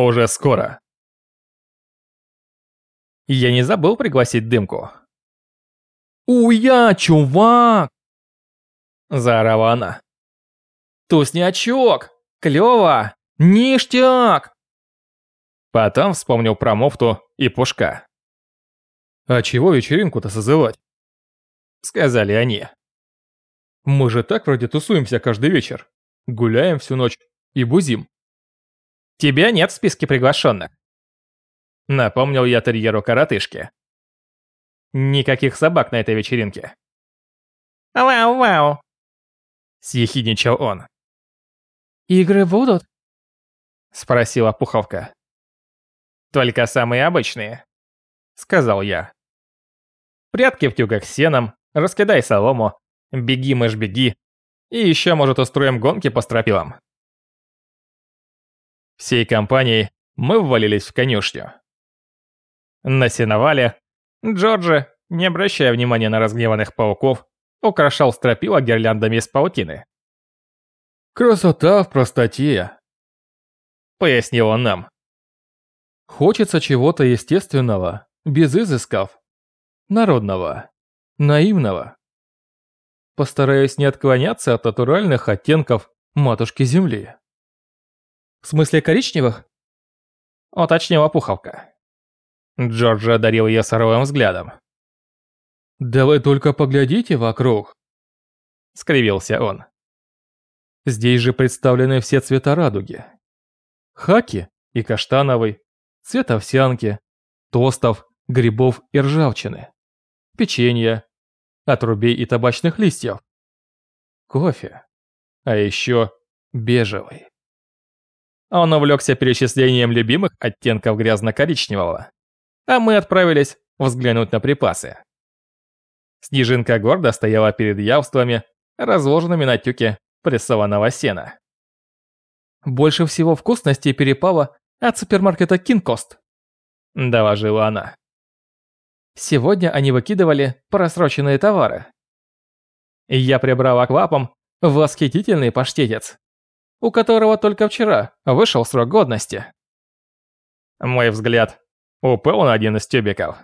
Уже скоро. Я не забыл пригласить дымку. «Уя, чувак!» Заорала она. «Туснячок! Клёво! Ништяк!» Потом вспомнил про Мофту и Пушка. «А чего вечеринку-то созывать?» Сказали они. «Мы же так вроде тусуемся каждый вечер. Гуляем всю ночь и бузим». «Тебя нет в списке приглашенных», — напомнил я терьеру-коротышке. «Никаких собак на этой вечеринке». «Вау-вау», — съехидничал он. «Игры будут?» — спросила Пуховка. «Только самые обычные», — сказал я. «Прятки в тюгах с сеном, раскидай солому, беги, мышь, беги, и еще, может, устроим гонки по стропилам». Всей компанией мы ввалились в конюшню. На сеновале Джорджи, не обращая внимания на разгневанных пауков, украшал стропила гирляндами из паутины. «Красота в простоте», — пояснил он нам. «Хочется чего-то естественного, без изысков, народного, наивного. Постараюсь не отклоняться от натуральных оттенков матушки Земли». «В смысле коричневых?» — уточнила Пуховка. Джорджи одарил ее суровым взглядом. «Да вы только поглядите вокруг!» — скривился он. «Здесь же представлены все цвета радуги. Хаки и каштановый, цвет овсянки, тостов, грибов и ржавчины, печенье, отрубей и табачных листьев, кофе, а еще бежевый». Он увлекся перечислением любимых оттенков грязно-коричневого, а мы отправились взглянуть на припасы. Снежинка гордо стояла перед явствами, разложенными на тюке прессованного сена. «Больше всего вкусностей перепало от супермаркета Кинкост», – доложила она. «Сегодня они выкидывали просроченные товары. Я прибрала к лапам восхитительный паштетец, у которого только вчера вышел срок годности». Мой взгляд упал на один из тюбиков.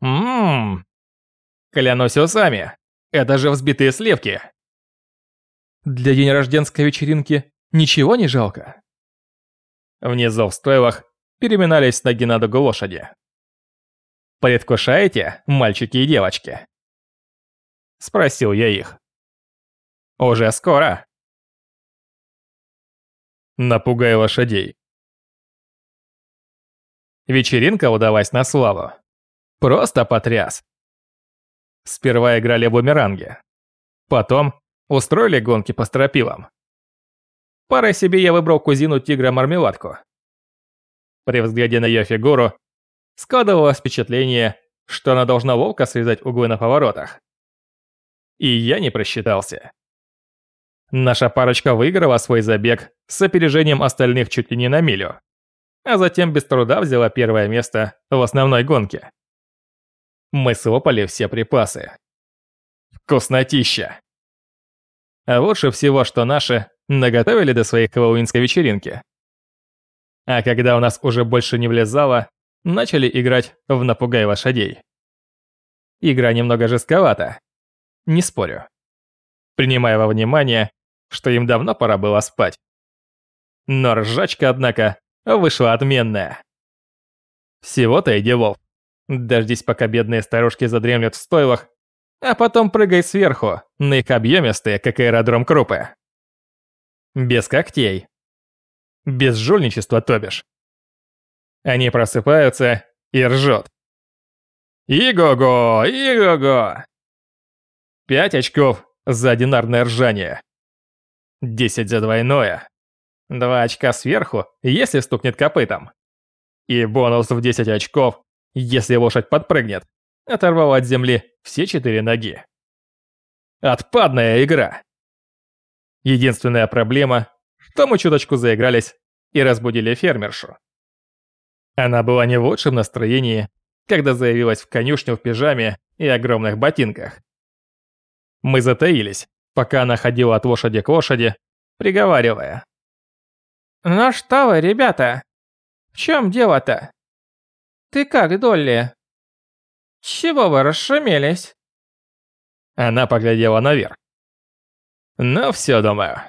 «Ммм, Клянусь усами, это же взбитые сливки. Для день рожденской вечеринки ничего не жалко? Внизу в стойлах переминались ноги на ногу лошади. «Предвкушаете, мальчики и девочки?» Спросил я их. «Уже скоро». Напугай лошадей. Вечеринка удалась на славу. Просто потряс. Сперва играли в бумеранги. Потом устроили гонки по стропилам. Парой себе я выбрал кузину тигра Мармеладку. При взгляде на ее фигуру складывалось впечатление, что она должна волка связать углы на поворотах. И я не просчитался. Наша парочка выиграла свой забег с опережением остальных чуть ли не на милю, а затем без труда взяла первое место в основной гонке. Мы слопали все припасы. Вкуснотища. А лучше всего, что наши наготовили до своей хэллоуинской вечеринки. А когда у нас уже больше не влезало, начали играть в «Напугай лошадей». Игра немного жестковата, не спорю. Принимая во внимание, что им давно пора было спать. Но ржачка, однако, вышла отменная. Всего-то и делов. Дождись, пока бедные старушки задремлют в стойлах, а потом прыгай сверху, на их объемистые, как аэродром крупы. Без когтей. Без жульничества, то бишь. Они просыпаются и ржут. Иго-го, иго-го. Пять очков за одинарное ржание. Десять за двойное. Два очка сверху, если стукнет копытом. И бонус в 10 очков, если лошадь подпрыгнет, оторвал от земли все четыре ноги. Отпадная игра. Единственная проблема, что мы чуточку заигрались и разбудили фермершу. Она была не в лучшем настроении, когда заявилась в конюшню в пижаме и огромных ботинках. Мы затаились, пока она ходила от лошади к лошади, приговаривая. «Ну что вы, ребята, чем дело-то? Ты как, Долли? Чего вы расшумелись?» Она поглядела наверх. «Ну все, думаю.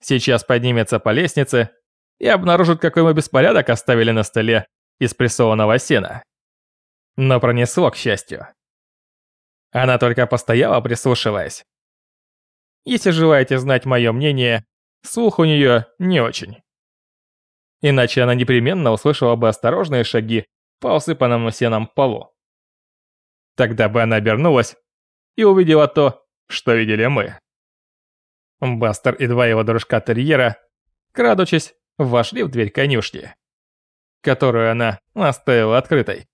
Сейчас поднимется по лестнице и обнаружит, какой мы беспорядок оставили на столе из прессованного сена. Но пронесло, к счастью. Она только постояла, прислушиваясь. Если желаете знать мое мнение, слух у нее не очень. Иначе она непременно услышала бы осторожные шаги по усыпанному сеном полу. Тогда бы она обернулась и увидела то, что видели мы. Бастер и два его дружка-терьера, крадучись, вошли в дверь конюшни, которую она оставила открытой.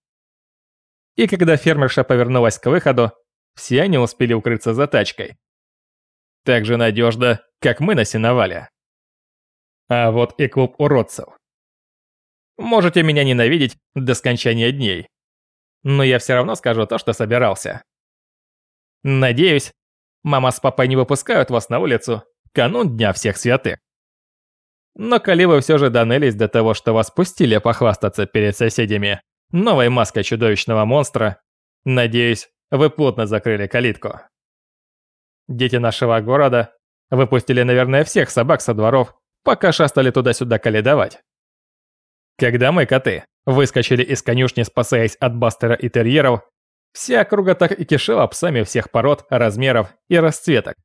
И когда фермерша повернулась к выходу, все они успели укрыться за тачкой. Так же надежно, как мы на сеновале. А вот и клуб уродцев. Можете меня ненавидеть до скончания дней. Но я все равно скажу то, что собирался. Надеюсь, мама с папой не выпускают вас на улицу канун Дня Всех Святых. Но коли вы все же донелись до того, что вас пустили похвастаться перед соседями новой маской чудовищного монстра, надеюсь, вы плотно закрыли калитку. Дети нашего города выпустили, наверное, всех собак со дворов, пока шастали туда-сюда каледовать. Когда мы, коты, выскочили из конюшни, спасаясь от Бастера и терьеров, вся округа так и кишела псами всех пород, размеров и расцветок,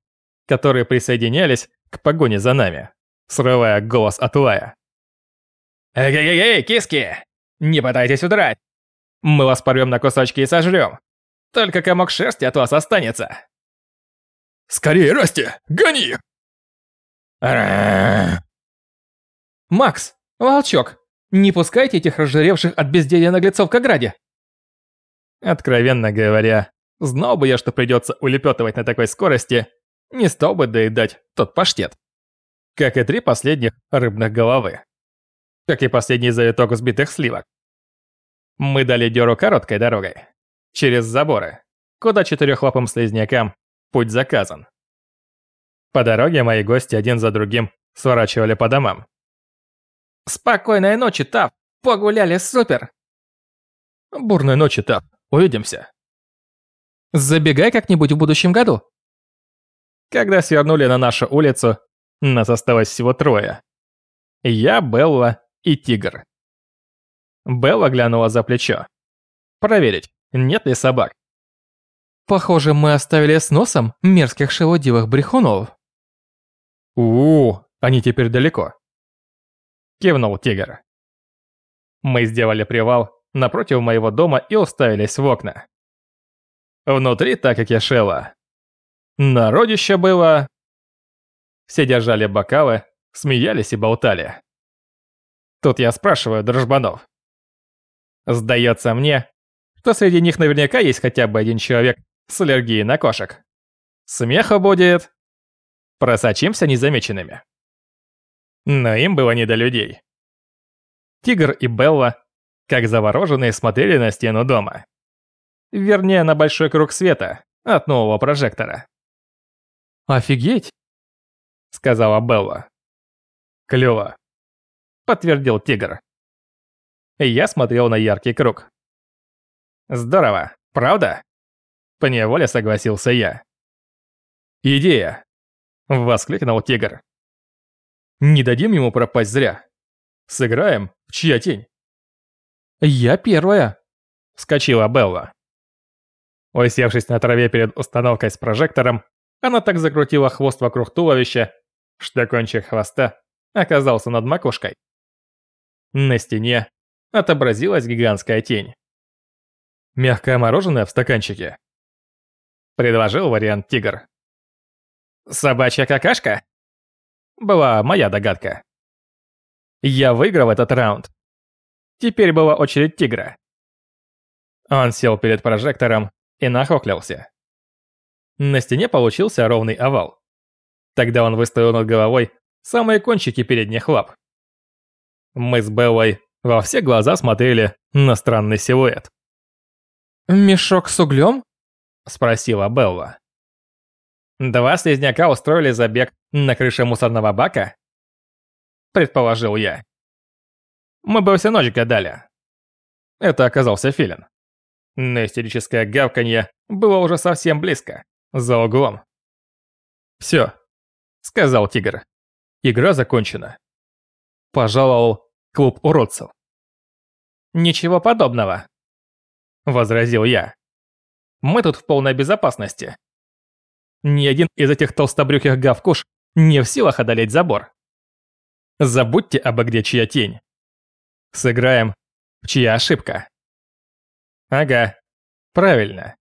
которые присоединялись к погоне за нами, срывая голос от лая. «Эй-эй-эй, киски! Не пытайтесь удрать! Мы вас порвем на кусочки и сожрем! Только комок шерсти от вас останется!» «Скорее, Расти! Гони!» «Макс! Волчок! Не пускайте этих разжиревших от безделья наглецов к ограде!» Откровенно говоря, знал бы я, что придется улепетывать на такой скорости, не стал бы доедать тот паштет. Как и три последних рыбных головы. Как и последний завиток взбитых сливок. Мы дали дёру короткой дорогой. Через заборы, куда четырехлапым слизнякам путь заказан. По дороге мои гости один за другим сворачивали по домам. Спокойной ночи, Тап. Погуляли супер. Бурной ночи, Тап. Увидимся. Забегай как-нибудь в будущем году. Когда свернули на нашу улицу, нас осталось всего трое. Я, Белла и Тигр. Белла глянула за плечо. Проверить, нет ли собак. Похоже, мы оставили с носом мерзких шелудивых брехунов. у они теперь далеко кивнул тигр. Мы сделали привал напротив моего дома и уставились в окна. Внутри так и кишело. Народище было... Все держали бокалы, смеялись и болтали. Тут я спрашиваю дружбанов. Сдается мне, что среди них наверняка есть хотя бы один человек с аллергией на кошек. Смеха будет... Просочимся незамеченными. Но им было не до людей. Тигр и Белла, как завороженные, смотрели на стену дома. Вернее, на большой круг света от нового прожектора. «Офигеть!» — сказала Белла. «Клёво!» — подтвердил Тигр. Я смотрел на яркий круг. «Здорово, правда?» Поневоле согласился я. «Идея!» — воскликнул Тигр. Не дадим ему пропасть зря. Сыграем в чья тень? Я первая, вскочила Белла. Усевшись на траве перед установкой с прожектором, она так закрутила хвост вокруг туловища, что кончик хвоста оказался над макушкой. На стене отобразилась гигантская тень. Мягкое мороженое в стаканчике. Предложил вариант тигр. «Собачья какашка?» была моя догадка. Я выиграл этот раунд. Теперь была очередь тигра. Он сел перед прожектором и нахохлился. На стене получился ровный овал. Тогда он выставил над головой самые кончики передних лап. Мы с Беллой во все глаза смотрели на странный силуэт. «Мешок с углем?» – спросила Белла. Два слизняка устроили забег на крыше мусорного бака? Предположил я. мы бы всю ночь гадали. Это оказался филин. Но истерическое гавканье было уже совсем близко, за углом. «Все», — сказал тигр. «Игра закончена». Пожаловал клуб уродцев. «Ничего подобного», — возразил я. «Мы тут в полной безопасности. Ни один из этих толстобрюхих гавкуш не в силах одолеть забор. Забудьте об игре «Чья тень». Сыграем в «Чья ошибка». Ага, правильно,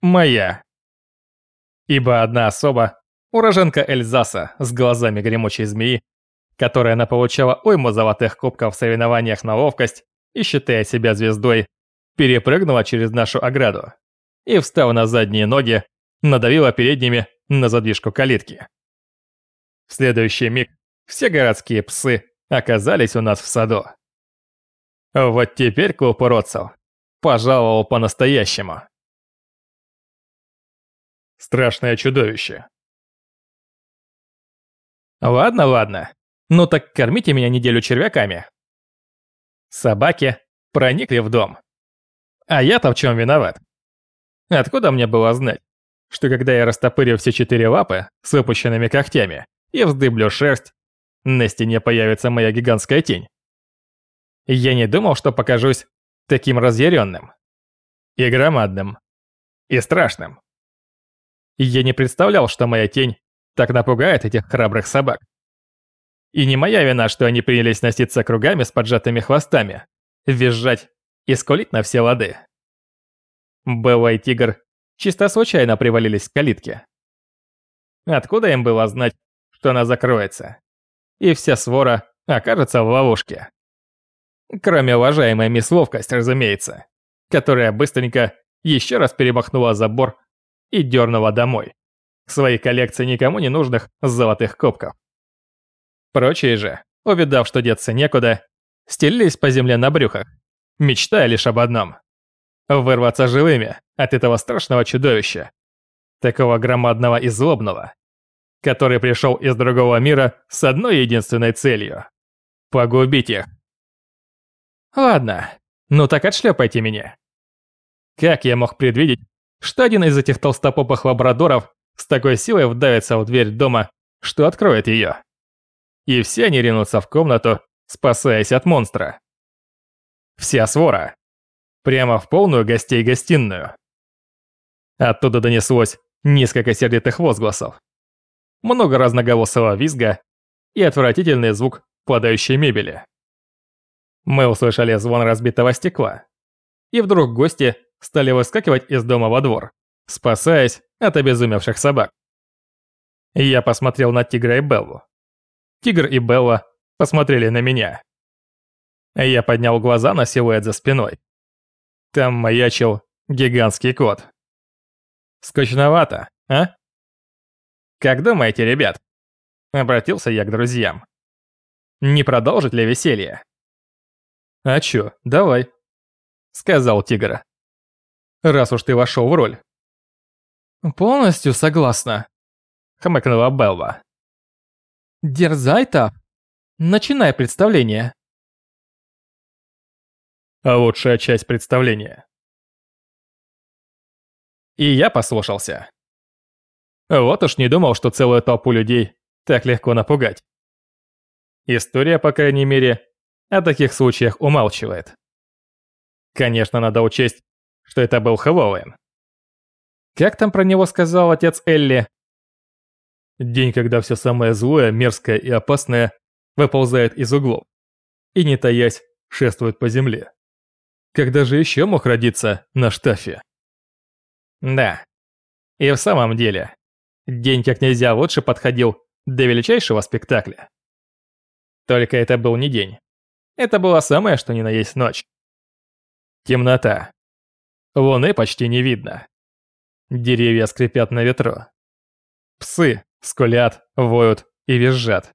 моя. Ибо одна особа, уроженка Эльзаса с глазами гремучей змеи, которая получала уйму золотых кубков в соревнованиях на ловкость и, считая себя звездой, перепрыгнула через нашу ограду и, встав на задние ноги, надавила передними на задвижку калитки. В следующий миг все городские псы оказались у нас в саду. Вот теперь клуб уродцев пожаловал по-настоящему. Страшное чудовище. Ладно, ладно. Ну так кормите меня неделю червяками. Собаки проникли в дом. А я-то в чем виноват? Откуда мне было знать, что когда я растопырю все четыре лапы с выпущенными когтями и вздыблю шерсть, на стене появится моя гигантская тень? Я не думал, что покажусь таким разъяренным. И громадным. И страшным. Я не представлял, что моя тень так напугает этих храбрых собак. И не моя вина, что они принялись носиться кругами с поджатыми хвостами, визжать и скулить на все лады. Белла и Тигр чисто случайно привалились к калитке. Откуда им было знать, что она закроется? И вся свора окажется в ловушке. Кроме уважаемой мисс Ловкость, разумеется, которая быстренько еще раз перемахнула забор и дернула домой. К своей коллекции никому не нужных золотых кубков. Прочие же, увидав, что деться некуда, стелились по земле на брюхах, мечтая лишь об одном – вырваться живыми от этого страшного чудовища, такого громадного и злобного, который пришел из другого мира с одной единственной целью – погубить их. Ладно, ну так отшлепайте меня. Как я мог предвидеть, что один из этих толстопопых лабрадоров с такой силой вдавится в дверь дома, что откроет ее? И все они ринутся в комнату, спасаясь от монстра. Вся свора. Прямо в полную гостей-гостиную. Оттуда донеслось несколько сердитых возгласов. Много разноголосого визга и отвратительный звук падающей мебели. Мы услышали звон разбитого стекла. И вдруг гости стали выскакивать из дома во двор, спасаясь от обезумевших собак. Я посмотрел на Тигра и Беллу. Тигр и Белла посмотрели на меня. Я поднял глаза на силуэт за спиной. Там маячил гигантский кот. Скучновато, а? Как думаете, ребят? Обратился я к друзьям. Не продолжить ли веселье? «А чё, давай», — сказал тигр. «Раз уж ты вошел в роль». «Полностью согласна», — хмыкнула Белва. «Дерзай-то! Начинай представление». А лучшая часть представления. И я послушался. Вот уж не думал, что целую толпу людей так легко напугать. История, по крайней мере, о таких случаях умалчивает. Конечно, надо учесть, что это был Хэллоуин. Как там про него сказал отец Элли? День, когда все самое злое, мерзкое и опасное выползает из углов и, не таясь, шествует по земле. Когда же еще мог родиться на штафе? Да. И в самом деле, день как нельзя лучше подходил до величайшего спектакля. Только это был не день. Это была самая что ни на есть ночь. Темнота. Луны почти не видно. Деревья скрипят на ветру. Псы скулят, воют и визжат.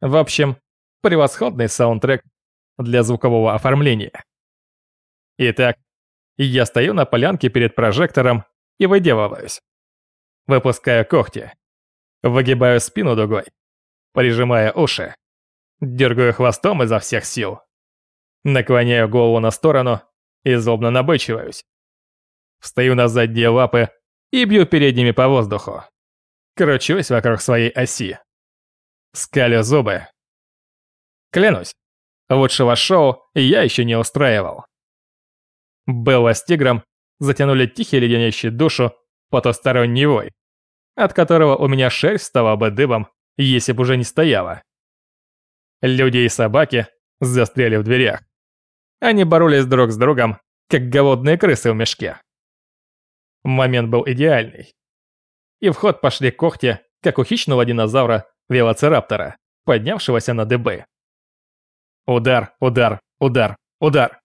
В общем, превосходный саундтрек для звукового оформления. Итак, я стою на полянке перед прожектором и выделываюсь. Выпускаю когти. Выгибаю спину дугой. Прижимая уши. Дергаю хвостом изо всех сил. Наклоняю голову на сторону и злобно набычиваюсь. Встаю на задние лапы и бью передними по воздуху. Кручусь вокруг своей оси. Скалю зубы. Клянусь, лучшего шоу я еще не устраивал. Белла с тигром затянули тихий леденящий душу потусторонний вой, от которого у меня шерсть стала бы дыбом, если бы уже не стояла. Люди и собаки застряли в дверях. Они боролись друг с другом, как голодные крысы в мешке. Момент был идеальный. И в ход пошли когти, как у хищного динозавра велоцираптора, поднявшегося на дыбы. Удар, удар, удар, удар.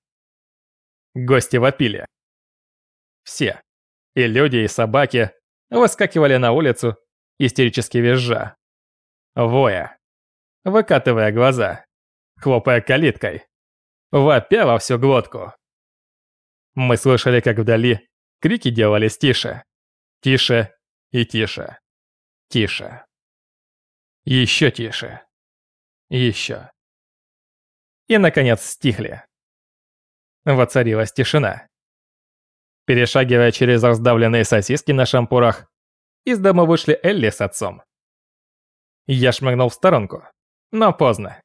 Гости вопили. Все, и люди, и собаки, выскакивали на улицу, истерически визжа. Воя. Выкатывая глаза. Хлопая калиткой вопя во всю глотку. Мы слышали, как вдали крики делались тише, тише и тише, тише. Еще тише. Еще. И, наконец, стихли. Воцарилась тишина. Перешагивая через раздавленные сосиски на шампурах, из дома вышли Элли с отцом. Я шмыгнул в сторонку, но поздно.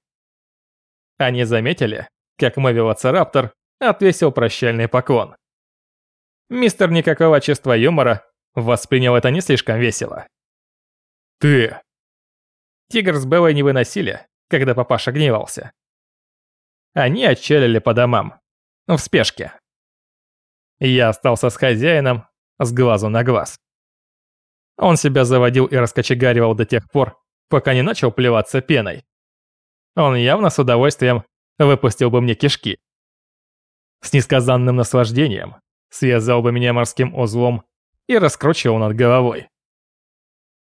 Они заметили, как мой велоцираптор отвесил прощальный поклон. Мистер никакого чувства юмора воспринял это не слишком весело. «Ты...» Тигр с Беллой не выносили, когда папаша гневался. Они отчалили по домам, в спешке. Я остался с хозяином с глазу на глаз. Он себя заводил и раскочегаривал до тех пор, пока не начал плеваться пеной. Он явно с удовольствием выпустил бы мне кишки. С несказанным наслаждением связал бы меня морским узлом и раскручивал над головой.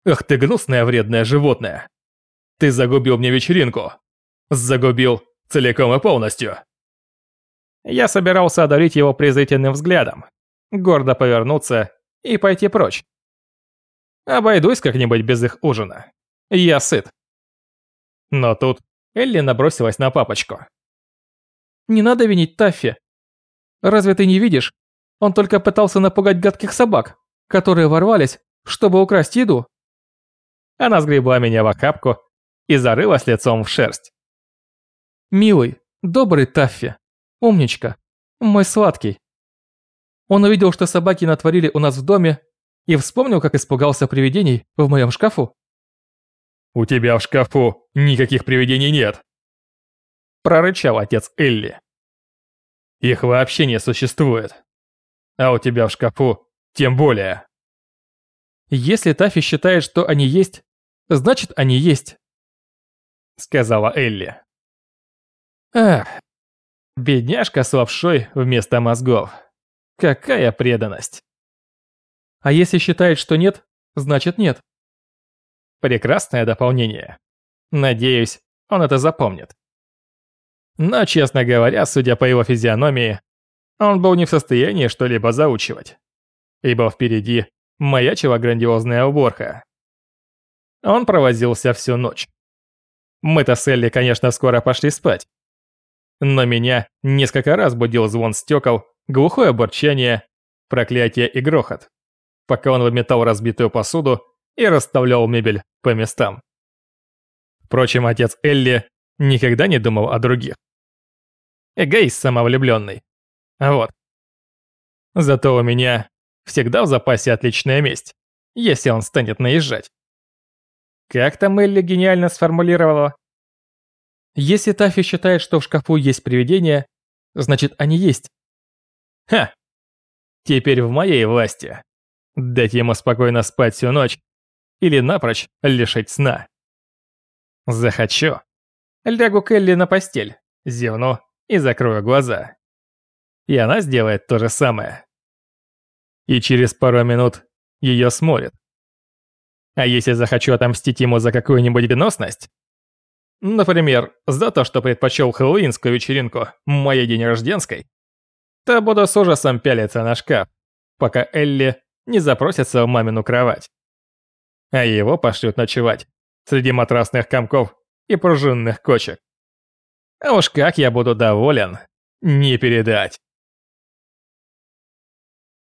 Ах ты гнусное вредное животное! Ты загубил мне вечеринку! Загубил целиком и полностью! Я собирался одарить его презрительным взглядом, гордо повернуться и пойти прочь. Обойдусь как-нибудь без их ужина. Я сыт. Но тут Элли набросилась на папочку. Не надо винить Таффи. Разве ты не видишь? Он только пытался напугать гадких собак, которые ворвались, чтобы украсть еду. Она сгребла меня в охапку и зарылась лицом в шерсть. Милый, добрый Таффи, умничка, мой сладкий. Он увидел, что собаки натворили у нас в доме, и вспомнил, как испугался привидений в моем шкафу. «У тебя в шкафу никаких привидений нет», прорычал отец Элли. Их вообще не существует. А у тебя в шкафу тем более. Если Тафи считает, что они есть, значит они есть. Сказала Элли. Ах, бедняжка с лапшой вместо мозгов. Какая преданность. А если считает, что нет, значит нет. Прекрасное дополнение. Надеюсь, он это запомнит. Но, честно говоря, судя по его физиономии, он был не в состоянии что-либо заучивать. Ибо впереди маячила грандиозная уборка. Он провозился всю ночь. Мы-то с Элли, конечно, скоро пошли спать. Но меня несколько раз будил звон стекол, глухое борчание, проклятие и грохот, пока он выметал разбитую посуду и расставлял мебель по местам. Впрочем, отец Элли никогда не думал о других. Эгоист самовлюбленный. Вот. Зато у меня всегда в запасе отличная месть, если он станет наезжать. Как там Элли гениально сформулировала? Если Таффи считает, что в шкафу есть привидения, значит они есть. Ха! Теперь в моей власти. Дать ему спокойно спать всю ночь или напрочь лишить сна. Захочу. Лягу к Элли на постель, зевну и закрою глаза. И она сделает то же самое. И через пару минут ее сморит. А если захочу отомстить ему за какую-нибудь гносность? Например, за то, что предпочел хэллоуинскую вечеринку моей день рожденской, то буду с ужасом пялиться на шкаф, пока Элли не запросится в мамину кровать. А его пошлют ночевать среди матрасных комков и пружинных кочек. А уж как я буду доволен. не передать.